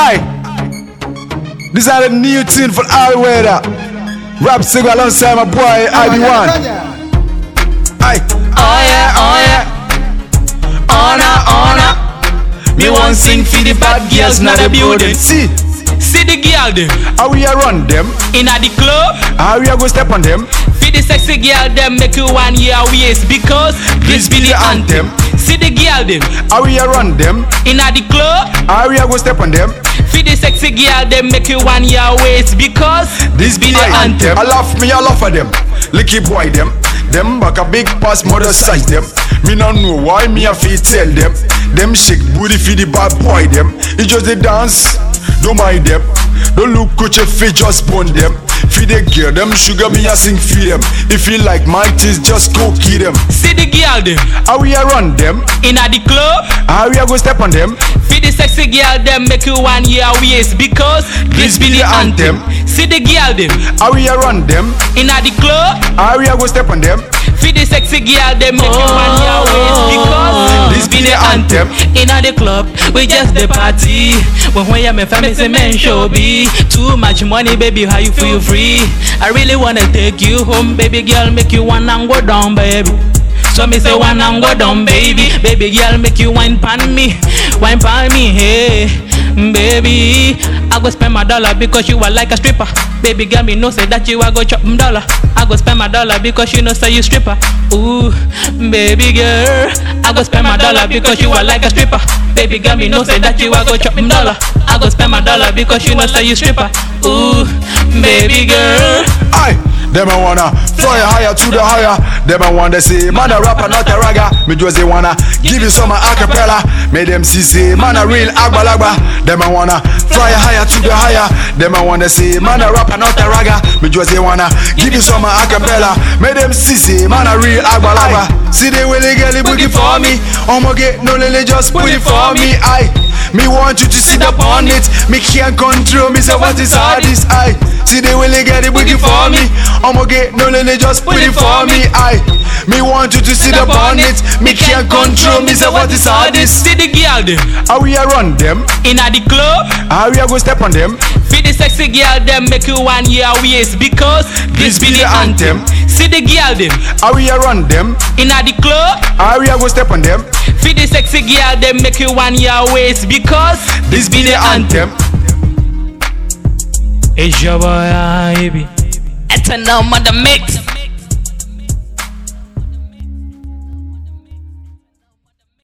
Aye. This is the new tune for all weather. Rap singer alongside my boy IB1. Aye. Oh yeah, oh yeah. Honor, honor. Me want sing for the bad girls, not the building. See, See the girl them how we a run them, inna the club. how we a go step on them. For the sexy girl them make you one year waist because this be the anthem. See the girl them How we a run them, inna the club. how we a go step on them. For the sexy girl them make you one year waist because This be the anthem. I laugh me, I laugh at them. Licky boy them. Them back a big pass mother size them. Me no know why me a feel tell them. Them shake booty for the bad boy them. It just a dance. Don't mind them. Don't look at your face, just bone them. Feed the girl, them sugar me a sing for them. If you like my teeth, just go kill them. Girl them How we a run them? inna the club. How we a go step on them? For the sexy girl them make you one year waist because this be the anthem. See the girl them How we a run them? inna the club. How we a go step on them? For the sexy girl them make you one year waist because this be the anthem. Inna the club we just the party. When when you me family say men show be too much money baby how you feel free. I really wanna take you home baby girl make you wanna go down baby. So me say wanna go down baby? Baby girl make you wine pan me Wine pan me hey. Baby I go spend my dollar because you are like a stripper. Baby girl me know say that you are go chop m dollar. I go spend my dollar because you know say you stripper. Ooh baby girl I go spend my dollar because you are like a stripper. Baby girl me know say that you are go chop m dollar. I go spend my dollar because you know say you stripper. Ooh baby girl. Aye, them a wanna fly higher to the higher. Them a wanna see, man a rapper not a ragga. Me just they wanna give you some acapella. Make them see say, man a real agbalagba. Them a wanna fly higher to the higher. Them a wanna see, man a rapper not a ragga. Me just they wanna give you some acapella. Make them see say, man a real agbalagba. See they get it boogie for me. I'ma get no lily just put it for me. Aye. Me want you to sit up on it. Me can't control me. Say what is all this? Aye. See the way they get it boogie for me. I'ma get no lily just put it for me. I Me want you to sit up on it. Me can't control me. Say what is all this? See the girl them How we a run them? Inna the club How we a go step on them? For the sexy girl them make you one year waist because this be the anthem. See the girl them How we a run them? inna the club. How we a go step on them? For the sexy girl them make you one year waist because This be the anthem. It's your boy, baby. It's a number the mix.